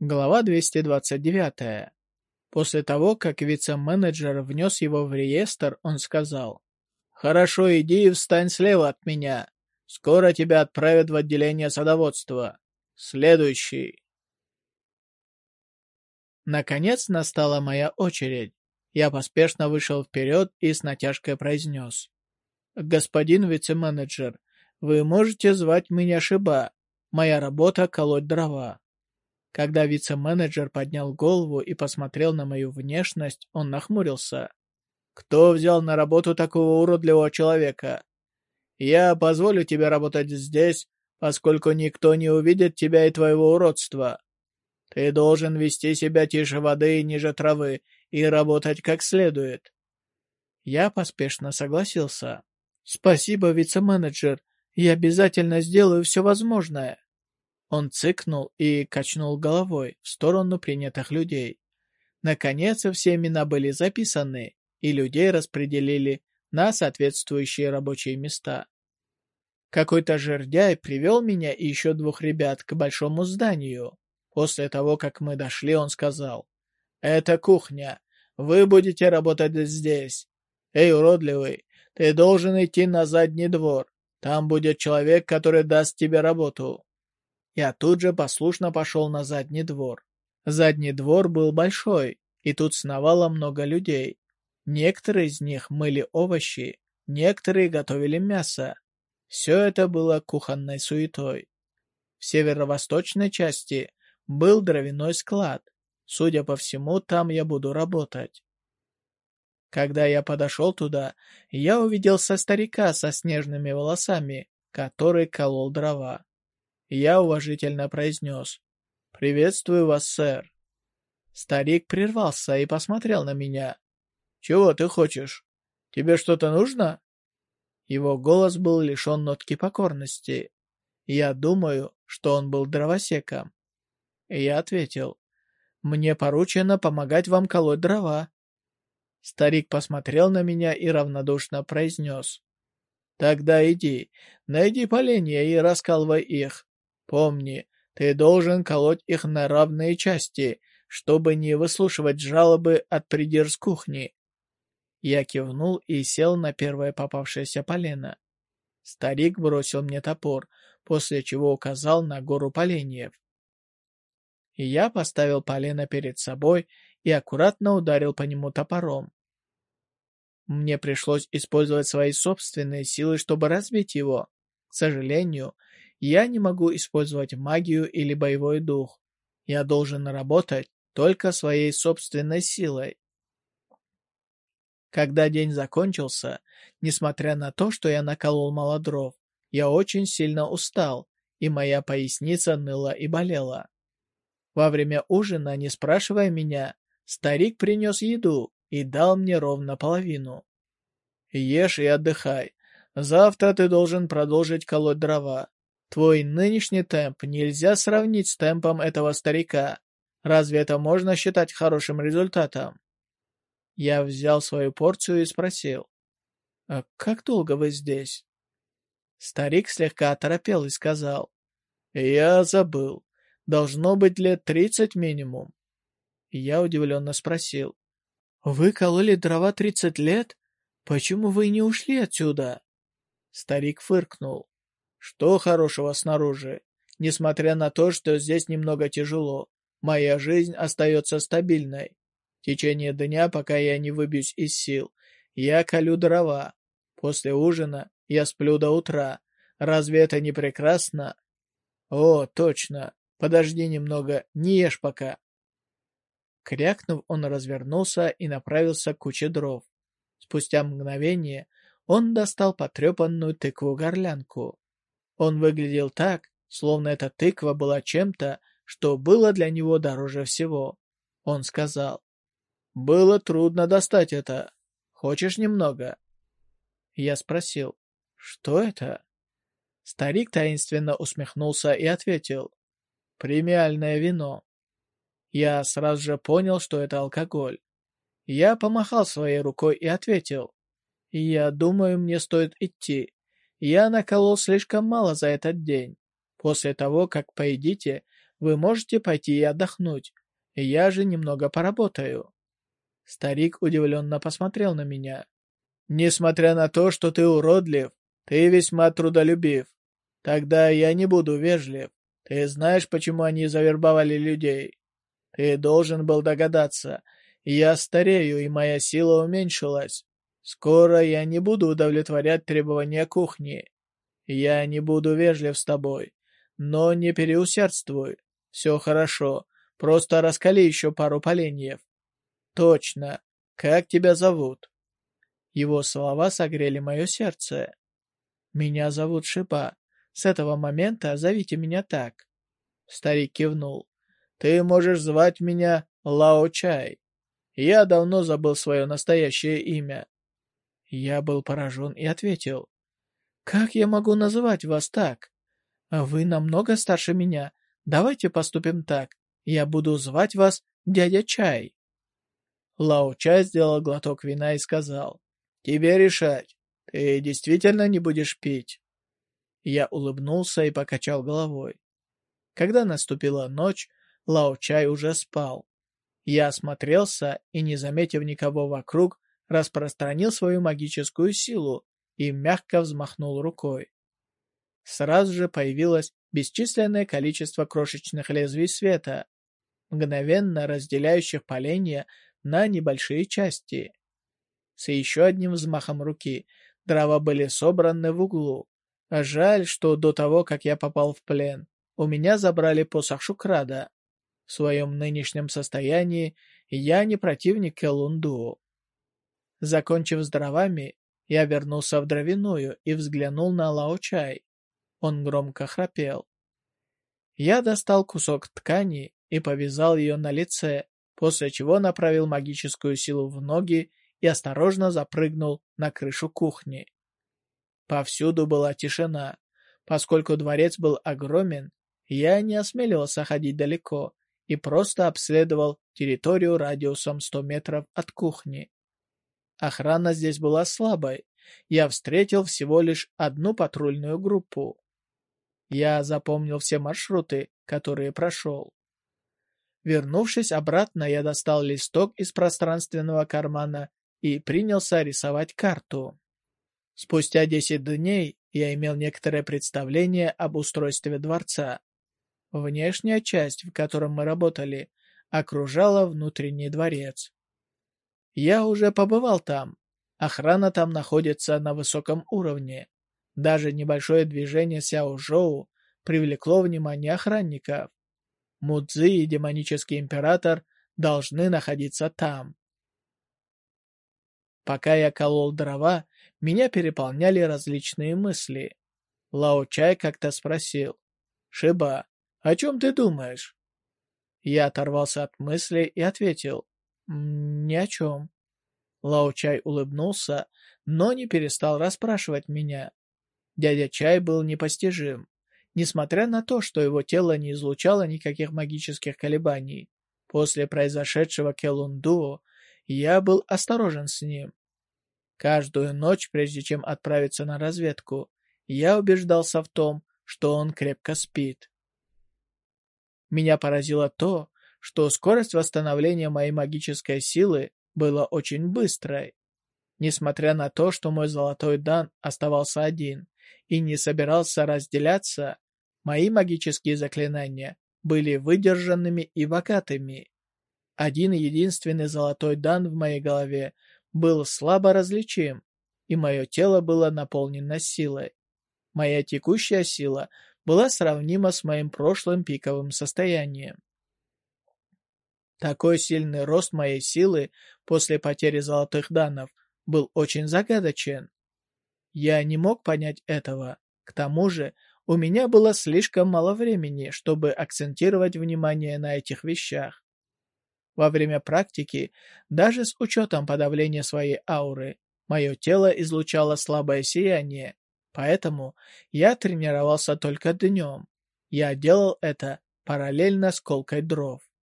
Глава 229. После того, как вице-менеджер внес его в реестр, он сказал, «Хорошо, иди и встань слева от меня. Скоро тебя отправят в отделение садоводства. Следующий». Наконец настала моя очередь. Я поспешно вышел вперед и с натяжкой произнес. «Господин вице-менеджер, вы можете звать меня Шиба. Моя работа — колоть дрова». Когда вице-менеджер поднял голову и посмотрел на мою внешность, он нахмурился. «Кто взял на работу такого уродливого человека? Я позволю тебе работать здесь, поскольку никто не увидит тебя и твоего уродства. Ты должен вести себя тише воды и ниже травы и работать как следует». Я поспешно согласился. «Спасибо, вице-менеджер. Я обязательно сделаю все возможное». Он цыкнул и качнул головой в сторону принятых людей. Наконец, все имена были записаны, и людей распределили на соответствующие рабочие места. Какой-то жердяй привел меня и еще двух ребят к большому зданию. После того, как мы дошли, он сказал, «Это кухня. Вы будете работать здесь. Эй, уродливый, ты должен идти на задний двор. Там будет человек, который даст тебе работу». Я тут же послушно пошел на задний двор. Задний двор был большой, и тут сновало много людей. Некоторые из них мыли овощи, некоторые готовили мясо. Все это было кухонной суетой. В северо-восточной части был дровяной склад. Судя по всему, там я буду работать. Когда я подошел туда, я увидел со старика со снежными волосами, который колол дрова. Я уважительно произнес. «Приветствую вас, сэр». Старик прервался и посмотрел на меня. «Чего ты хочешь? Тебе что-то нужно?» Его голос был лишен нотки покорности. Я думаю, что он был дровосеком. Я ответил. «Мне поручено помогать вам колоть дрова». Старик посмотрел на меня и равнодушно произнес. «Тогда иди, найди поленья и раскалывай их. Помни, ты должен колоть их на равные части, чтобы не выслушивать жалобы от придир с кухни. Я кивнул и сел на первое попавшееся полено. Старик бросил мне топор, после чего указал на гору поленьев. Я поставил полено перед собой и аккуратно ударил по нему топором. Мне пришлось использовать свои собственные силы, чтобы разбить его. К сожалению, я не могу использовать магию или боевой дух. Я должен работать только своей собственной силой. Когда день закончился, несмотря на то, что я наколол мало дров, я очень сильно устал, и моя поясница ныла и болела. Во время ужина, не спрашивая меня, старик принес еду и дал мне ровно половину. «Ешь и отдыхай. Завтра ты должен продолжить колоть дрова. Твой нынешний темп нельзя сравнить с темпом этого старика. Разве это можно считать хорошим результатом? Я взял свою порцию и спросил. «А как долго вы здесь?» Старик слегка оторопел и сказал. «Я забыл. Должно быть лет тридцать минимум». Я удивленно спросил. «Вы кололи дрова тридцать лет? Почему вы не ушли отсюда?» Старик фыркнул. Что хорошего снаружи? Несмотря на то, что здесь немного тяжело, моя жизнь остается стабильной. В течение дня, пока я не выбьюсь из сил, я колю дрова. После ужина я сплю до утра. Разве это не прекрасно? О, точно. Подожди немного, не ешь пока. Крякнув, он развернулся и направился к куче дров. Спустя мгновение он достал потрепанную тыкву-горлянку. Он выглядел так, словно эта тыква была чем-то, что было для него дороже всего. Он сказал, «Было трудно достать это. Хочешь немного?» Я спросил, «Что это?» Старик таинственно усмехнулся и ответил, «Премиальное вино». Я сразу же понял, что это алкоголь. Я помахал своей рукой и ответил, «Я думаю, мне стоит идти. Я наколол слишком мало за этот день. После того, как поедите, вы можете пойти и отдохнуть. Я же немного поработаю». Старик удивленно посмотрел на меня. «Несмотря на то, что ты уродлив, ты весьма трудолюбив. Тогда я не буду вежлив. Ты знаешь, почему они завербовали людей? Ты должен был догадаться. Я старею, и моя сила уменьшилась. Скоро я не буду удовлетворять требования кухни. Я не буду вежлив с тобой. Но не переусердствуй. Все хорошо. Просто раскали еще пару поленьев. Точно. Как тебя зовут? Его слова согрели мое сердце. Меня зовут Шипа. С этого момента зовите меня так. Старик кивнул. Ты можешь звать меня Лао Чай. Я давно забыл свое настоящее имя. Я был поражен и ответил. Как я могу называть вас так? Вы намного старше меня. Давайте поступим так. Я буду звать вас дядя Чай. Лао Чай сделал глоток вина и сказал. Тебе решать. Ты действительно не будешь пить? Я улыбнулся и покачал головой. Когда наступила ночь, Лао Чай уже спал. Я осмотрелся и, не заметив никого вокруг, распространил свою магическую силу и мягко взмахнул рукой. Сразу же появилось бесчисленное количество крошечных лезвий света, мгновенно разделяющих поленья на небольшие части. С еще одним взмахом руки дрова были собраны в углу, жаль, что до того, как я попал в плен, у меня забрали посох Шукрада. В своем нынешнем состоянии я не противник Келунду. Закончив с дровами, я вернулся в дровяную и взглянул на Лао-чай. Он громко храпел. Я достал кусок ткани и повязал ее на лице, после чего направил магическую силу в ноги и осторожно запрыгнул на крышу кухни. Повсюду была тишина. Поскольку дворец был огромен, я не осмеливался ходить далеко и просто обследовал территорию радиусом 100 метров от кухни. Охрана здесь была слабой. Я встретил всего лишь одну патрульную группу. Я запомнил все маршруты, которые прошел. Вернувшись обратно, я достал листок из пространственного кармана и принялся рисовать карту. Спустя 10 дней я имел некоторое представление об устройстве дворца. Внешняя часть, в котором мы работали, окружала внутренний дворец. Я уже побывал там. Охрана там находится на высоком уровне. Даже небольшое движение Сяо Жоу привлекло внимание охранников. Мудзи и демонический император должны находиться там. Пока я колол дрова, меня переполняли различные мысли. Лао Чай как-то спросил. «Шиба, о чем ты думаешь?» Я оторвался от мысли и ответил. «Ни о чем». Лао Чай улыбнулся, но не перестал расспрашивать меня. Дядя Чай был непостижим. Несмотря на то, что его тело не излучало никаких магических колебаний, после произошедшего Келунду я был осторожен с ним. Каждую ночь, прежде чем отправиться на разведку, я убеждался в том, что он крепко спит. Меня поразило то, что скорость восстановления моей магической силы была очень быстрой. Несмотря на то, что мой золотой дан оставался один и не собирался разделяться, мои магические заклинания были выдержанными и богатыми. Один единственный золотой дан в моей голове был слабо различим, и мое тело было наполнено силой. Моя текущая сила была сравнима с моим прошлым пиковым состоянием. Такой сильный рост моей силы после потери золотых данных был очень загадочен. Я не мог понять этого. К тому же, у меня было слишком мало времени, чтобы акцентировать внимание на этих вещах. Во время практики, даже с учетом подавления своей ауры, мое тело излучало слабое сияние, поэтому я тренировался только днем. Я делал это параллельно с колкой дров.